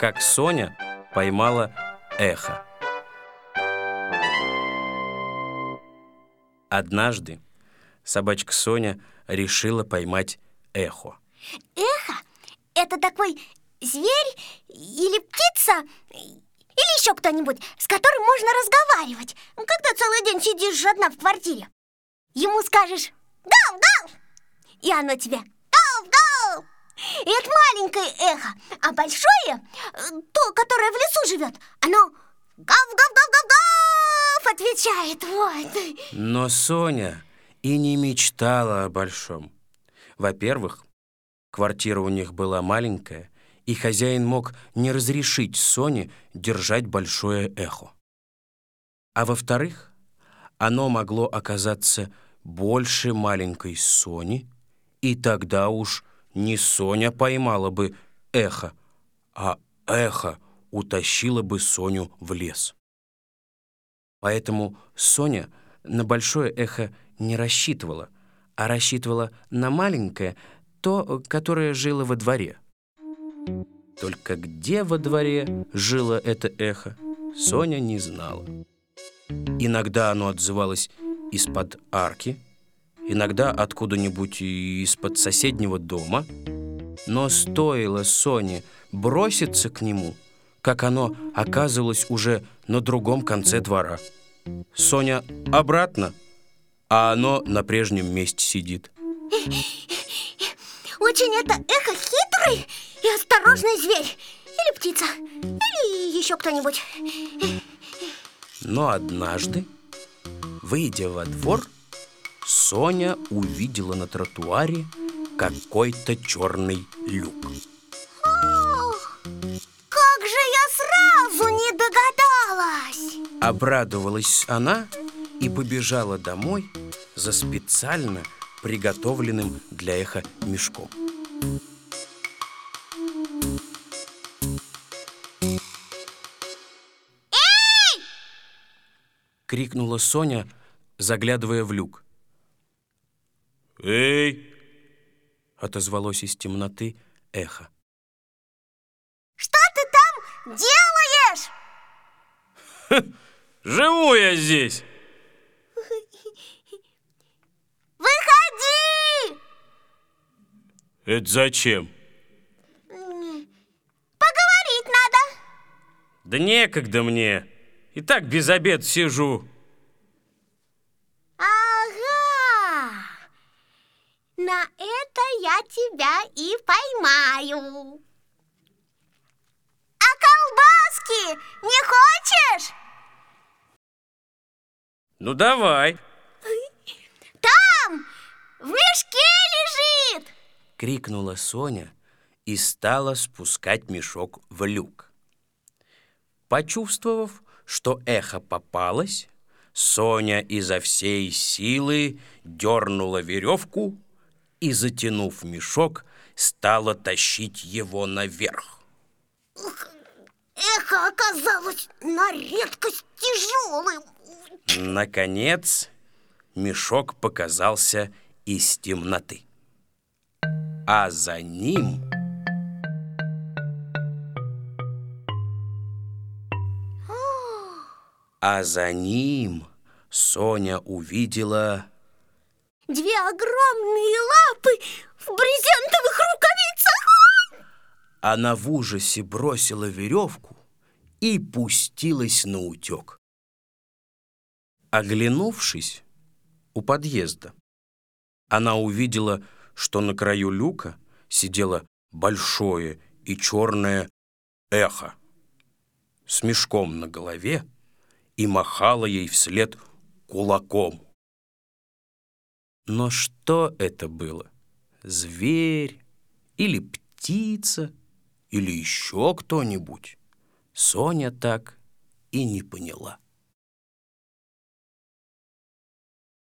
как Соня поймала эхо. Однажды собачка Соня решила поймать эхо. Эхо – это такой зверь или птица, или еще кто-нибудь, с которым можно разговаривать, когда целый день сидишь одна в квартире. Ему скажешь «Гав, гав!» И оно тебе! И это маленькое эхо, а большое, то, которое в лесу живет, оно «Гав-гав-гав-гав-гав!» отвечает, вот Но Соня и не мечтала о большом. Во-первых, квартира у них была маленькая, и хозяин мог не разрешить Соне держать большое эхо. А во-вторых, оно могло оказаться больше маленькой Сони, и тогда уж не Соня поймала бы эхо, а эхо утащило бы Соню в лес. Поэтому Соня на большое эхо не рассчитывала, а рассчитывала на маленькое, то, которое жило во дворе. Только где во дворе жило это эхо, Соня не знала. Иногда оно отзывалось из-под арки, иногда откуда-нибудь из-под соседнего дома, но стоило Соне броситься к нему, как оно оказывалось уже на другом конце двора. Соня обратно, а оно на прежнем месте сидит. Очень это эхо хитрый и осторожный зверь. Или птица, или еще кто-нибудь. Но однажды, выйдя во двор, Соня увидела на тротуаре какой-то черный люк. Ох, как же я сразу не догадалась! Обрадовалась она и побежала домой за специально приготовленным для эха мешком. Эй! Крикнула Соня, заглядывая в люк. «Эй!» — отозвалось из темноты эхо. Что ты там делаешь? Живу я здесь! Выходи! Это зачем? Поговорить надо. Да некогда мне. И так без обед сижу. Ага. На это я тебя и поймаю. А колбаски не хочешь? Ну давай. Там в мешке лежит. Крикнула Соня и стала спускать мешок в люк. Почувствовав, что эхо попалось, Соня изо всей силы дернула веревку и, затянув мешок, стала тащить его наверх. Эхо оказалось на редкость тяжелым. Наконец, мешок показался из темноты. А за ним... А за ним Соня увидела... Две огромные лапы в брезентовых рукавицах. Она в ужасе бросила веревку и пустилась на утек. Оглянувшись у подъезда, она увидела, что на краю люка сидело большое и черное эхо с мешком на голове и махала ей вслед кулаком. Но что это было? Зверь или птица или еще кто-нибудь? Соня так и не поняла.